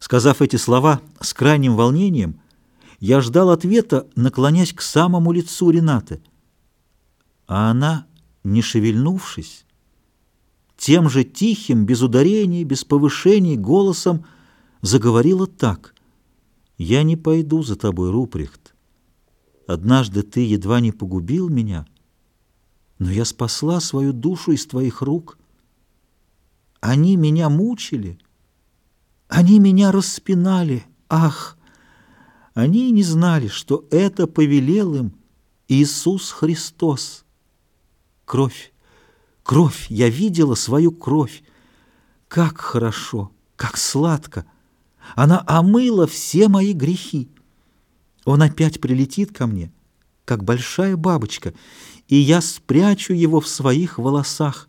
Сказав эти слова с крайним волнением, я ждал ответа, наклонясь к самому лицу Ренаты. А она, не шевельнувшись, тем же тихим, без ударений, без повышений голосом заговорила так. «Я не пойду за тобой, Руприхт. Однажды ты едва не погубил меня, но я спасла свою душу из твоих рук. Они меня мучили». Они меня распинали. Ах! Они не знали, что это повелел им Иисус Христос. Кровь, кровь, я видела свою кровь. Как хорошо, как сладко. Она омыла все мои грехи. Он опять прилетит ко мне, как большая бабочка, и я спрячу его в своих волосах.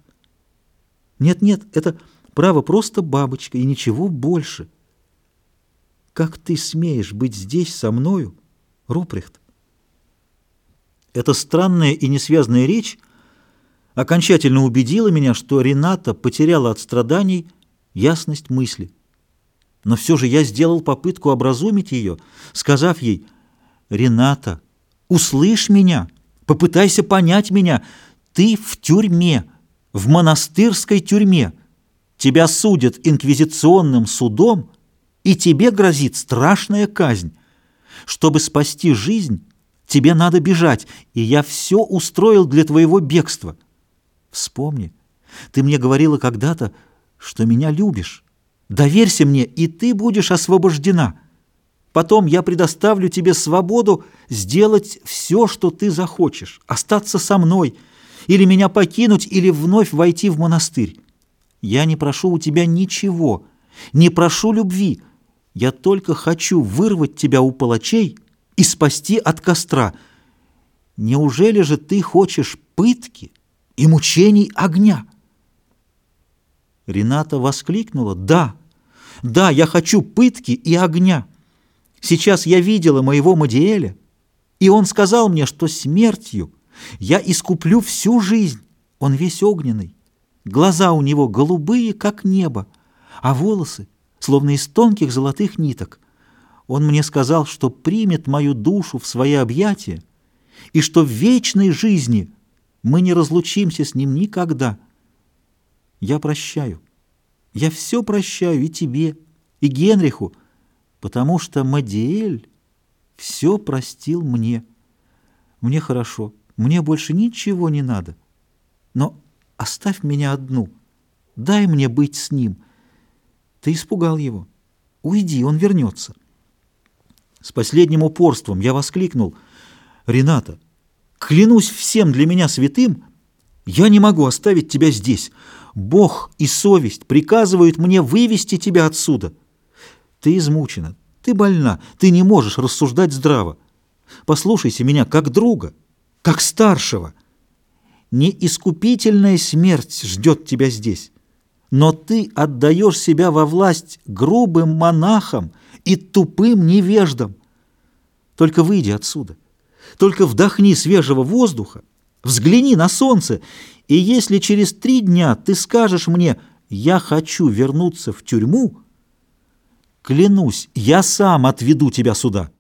Нет-нет, это... Право, просто бабочка и ничего больше. Как ты смеешь быть здесь со мною, Руприхт? Эта странная и несвязная речь окончательно убедила меня, что Рената потеряла от страданий ясность мысли. Но все же я сделал попытку образумить ее, сказав ей, «Рената, услышь меня, попытайся понять меня, ты в тюрьме, в монастырской тюрьме». Тебя судят инквизиционным судом, и тебе грозит страшная казнь. Чтобы спасти жизнь, тебе надо бежать, и я все устроил для твоего бегства. Вспомни, ты мне говорила когда-то, что меня любишь. Доверься мне, и ты будешь освобождена. Потом я предоставлю тебе свободу сделать все, что ты захочешь, остаться со мной, или меня покинуть, или вновь войти в монастырь. Я не прошу у тебя ничего, не прошу любви. Я только хочу вырвать тебя у палачей и спасти от костра. Неужели же ты хочешь пытки и мучений огня?» Рената воскликнула. «Да, да, я хочу пытки и огня. Сейчас я видела моего Мадиэля, и он сказал мне, что смертью я искуплю всю жизнь. Он весь огненный. Глаза у него голубые, как небо, а волосы, словно из тонких золотых ниток. Он мне сказал, что примет мою душу в свои объятия, и что в вечной жизни мы не разлучимся с ним никогда. Я прощаю. Я все прощаю и тебе, и Генриху, потому что Мадиэль все простил мне. Мне хорошо, мне больше ничего не надо. Но Оставь меня одну. Дай мне быть с ним. Ты испугал его. Уйди, он вернется. С последним упорством я воскликнул. Рената, клянусь всем для меня святым, я не могу оставить тебя здесь. Бог и совесть приказывают мне вывести тебя отсюда. Ты измучена, ты больна, ты не можешь рассуждать здраво. Послушайся меня как друга, как старшего не искупительная смерть ждет тебя здесь, но ты отдаешь себя во власть грубым монахам и тупым невеждам. Только выйди отсюда, только вдохни свежего воздуха, взгляни на солнце, и если через три дня ты скажешь мне «я хочу вернуться в тюрьму», клянусь, я сам отведу тебя сюда».